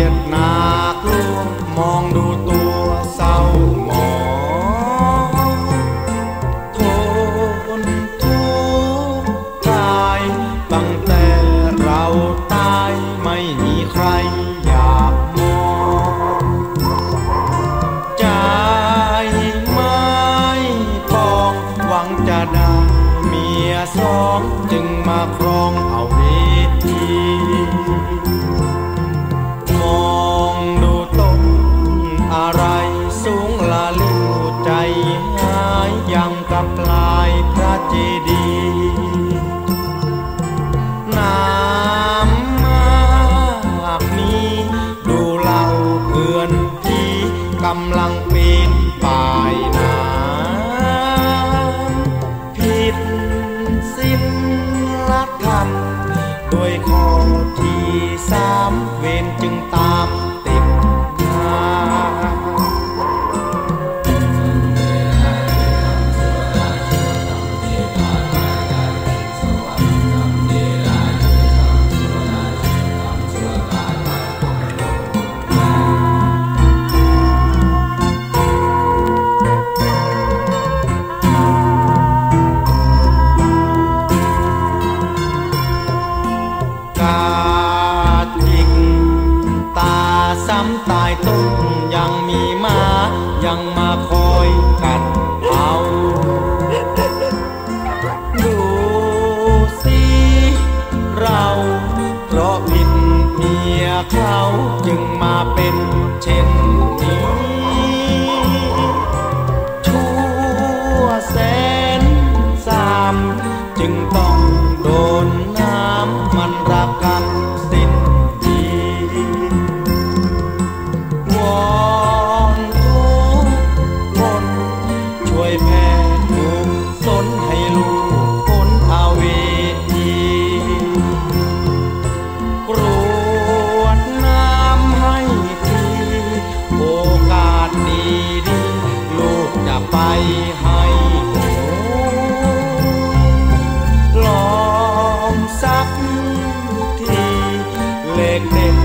ยดหนากลัวมองดูตัวเศร้าหมองทนทุกข์ใจยตั้งแต่เราตายไม่มีใครอยากมองใจไม่พอหวังจะได้เมียสองจึงมาครองเอา 对抗 ยังมาคอยกัดเอาดูสิเราเพราะผิดเมียเขาจึงมาเป็นเช่น ไปให้ลองสักทีเล็กเด็ก